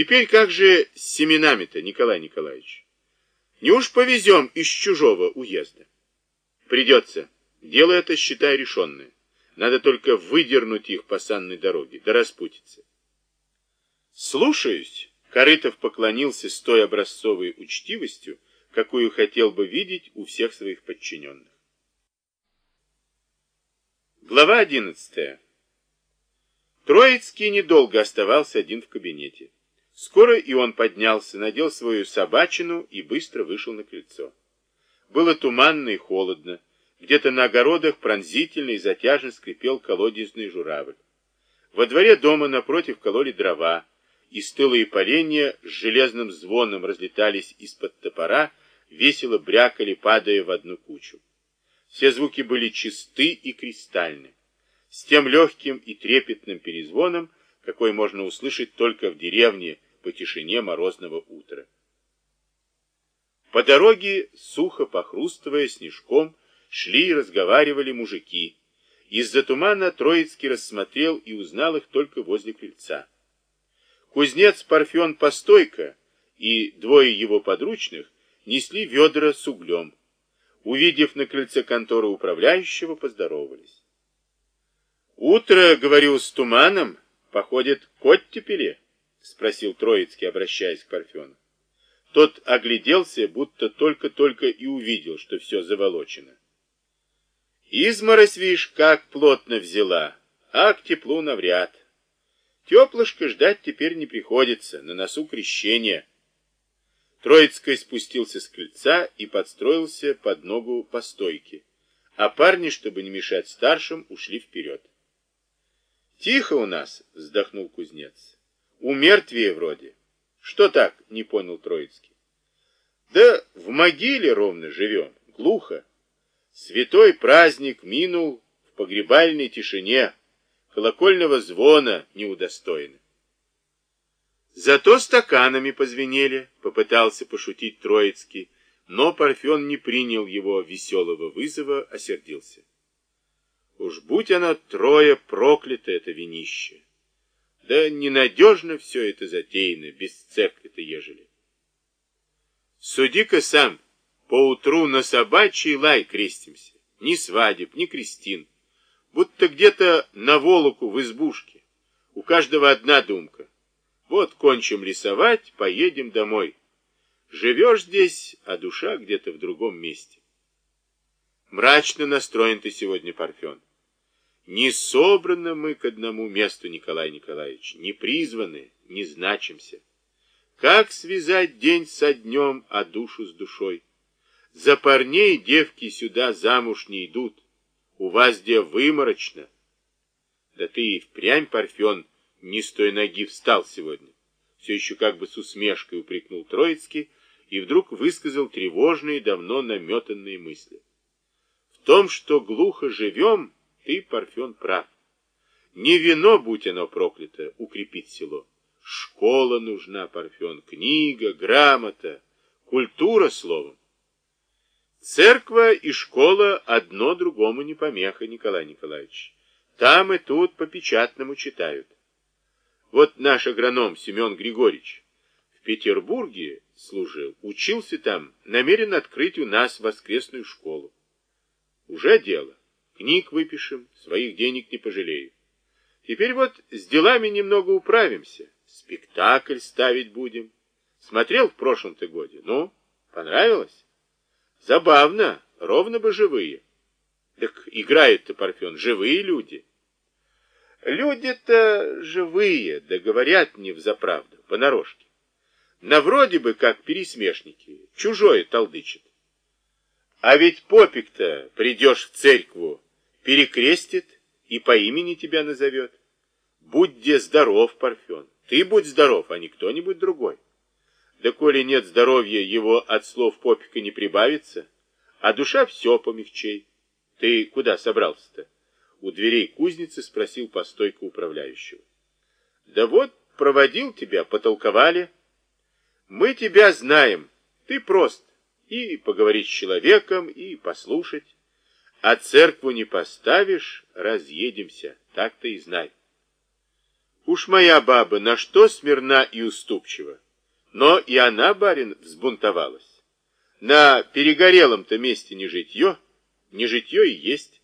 Теперь как же с семенами-то, Николай Николаевич? Не уж повезем из чужого уезда? Придется. Дело это, считай, решенное. Надо только выдернуть их по санной дороге, да распутиться. Слушаюсь. Корытов поклонился с той образцовой учтивостью, какую хотел бы видеть у всех своих подчиненных. Глава одиннадцатая. Троицкий недолго оставался один в кабинете. Скоро и он поднялся, надел свою собачину и быстро вышел на крыльцо. Было туманно и холодно. Где-то на огородах пронзительно и затяжно скрипел колодезный журавль. Во дворе дома напротив кололи дрова, и стылые поленья с железным звоном разлетались из-под топора, весело брякали, падая в одну кучу. Все звуки были чисты и кристальны, с тем легким и трепетным перезвоном, какой можно услышать только в деревне, по тишине морозного утра. По дороге, сухо похрустывая снежком, шли и разговаривали мужики. Из-за тумана Троицкий рассмотрел и узнал их только возле крыльца. Кузнец Парфен Постойко и двое его подручных несли ведра с углем. Увидев на крыльце конторы управляющего, поздоровались. «Утро, говорю, с туманом, походит к оттепели?» — спросил Троицкий, обращаясь к Парфену. Тот огляделся, будто только-только и увидел, что все заволочено. Изморозь, видишь, как плотно взяла, а к теплу навряд. Теплышко ждать теперь не приходится, на носу крещение. Троицкий спустился с крыльца и подстроился под ногу по стойке, а парни, чтобы не мешать старшим, ушли вперед. «Тихо у нас», — вздохнул кузнец. У мертвия вроде. Что так, не понял Троицкий. Да в могиле ровно живем, глухо. Святой праздник минул в погребальной тишине, колокольного звона не удостоены. Зато стаканами позвенели, попытался пошутить Троицкий, но Парфен не принял его веселого вызова, осердился. Уж будь оно трое проклято, это винище! Да ненадежно все это затеяно, без церкви-то ежели. Суди-ка сам, поутру на собачий лай крестимся. Ни свадеб, ни крестин. Будто где-то на волоку в избушке. У каждого одна думка. Вот кончим рисовать, поедем домой. Живешь здесь, а душа где-то в другом месте. Мрачно настроен ты сегодня, Парфен. Не собраны мы к одному месту, Николай Николаевич, не призваны, не значимся. Как связать день со днем, а душу с душой? За парней девки сюда замуж не идут, у вас где выморочно. Да ты и впрямь, Парфен, не с той ноги встал сегодня. Все еще как бы с усмешкой упрекнул Троицкий и вдруг высказал тревожные, давно наметанные мысли. В том, что глухо живем, ты, Парфен, прав. Не вино, будь оно проклято, укрепит село. Школа нужна, Парфен, книга, грамота, культура, словом. Церква и школа одно другому не помеха, Николай Николаевич. Там и тут по печатному читают. Вот наш агроном Семен Григорьевич в Петербурге служил, учился там, намерен открыть у нас воскресную школу. Уже дело. Книг выпишем, своих денег не пожалею. Теперь вот с делами немного управимся. Спектакль ставить будем. Смотрел в прошлом-то годе. Ну, понравилось? Забавно, ровно бы живые. Так играют-то, Парфен, живые люди. Люди-то живые, да говорят не взаправду, понарошке. На вроде бы как пересмешники, чужое толдычит. А ведь попик-то придешь в церкву, перекрестит и по имени тебя назовет. Будь где здоров, Парфен. Ты будь здоров, а не кто-нибудь другой. Да коли нет здоровья, его от слов попика не прибавится, а душа все помягчей. Ты куда собрался-то? У дверей кузницы спросил постойка управляющего. Да вот, проводил тебя, потолковали. Мы тебя знаем, ты прост. И поговорить с человеком, и послушать. А церкву не поставишь, разъедемся, так-то и знай. Уж моя баба на что смирна и уступчива. Но и она, барин, взбунтовалась. На перегорелом-то месте не житье, не житье и есть.